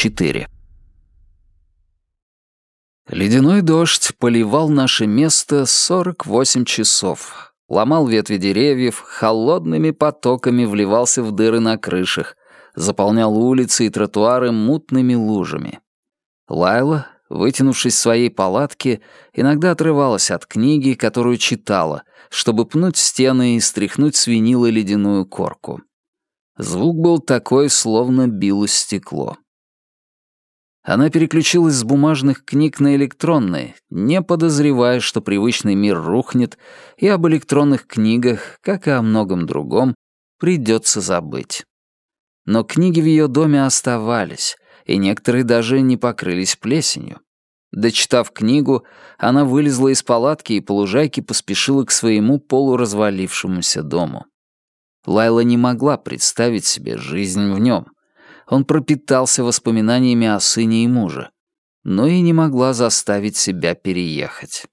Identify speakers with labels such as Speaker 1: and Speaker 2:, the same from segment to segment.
Speaker 1: 4. Ледяной дождь поливал наше место 48 часов. Ломал ветви деревьев, холодными потоками вливался в дыры на крышах, заполнял улицы и тротуары мутными лужами. Лайла, вытянувшись в своей палатке, иногда отрывалась от книги, которую читала, чтобы пнуть стены и стряхнуть с винила ледяную корку. Звук был такой, словно билось стекло. Она переключилась с бумажных книг на электронные, не подозревая, что привычный мир рухнет, и об электронных книгах, как и о многом другом, придется забыть. Но книги в ее доме оставались, и некоторые даже не покрылись плесенью. Дочитав книгу, она вылезла из палатки и по лужайке поспешила к своему полуразвалившемуся дому. Лайла не могла представить себе жизнь в нем — он пропитался воспоминаниями о сыне и муже, но и не могла заставить себя переехать.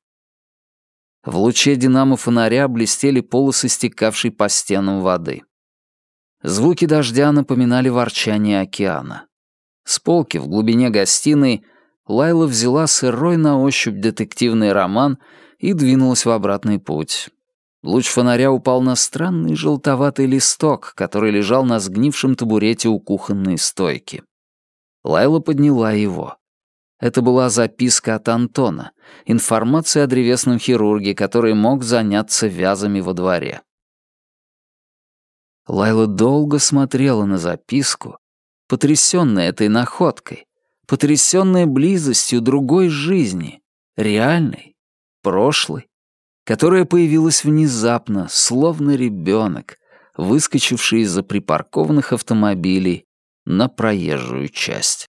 Speaker 1: В луче динамо-фонаря блестели полосы стекавшей по стенам воды. Звуки дождя напоминали ворчание океана. С полки в глубине гостиной Лайла взяла сырой на ощупь детективный роман и двинулась в обратный путь. Луч фонаря упал на странный желтоватый листок, который лежал на сгнившем табурете у кухонной стойки. Лайла подняла его. Это была записка от Антона, информация о древесном хирурге, который мог заняться вязами во дворе. Лайла долго смотрела на записку, потрясённая этой находкой, потрясённая близостью другой жизни, реальной, прошлой которая появилась внезапно, словно ребенок, выскочивший из-за припаркованных автомобилей на проезжую часть.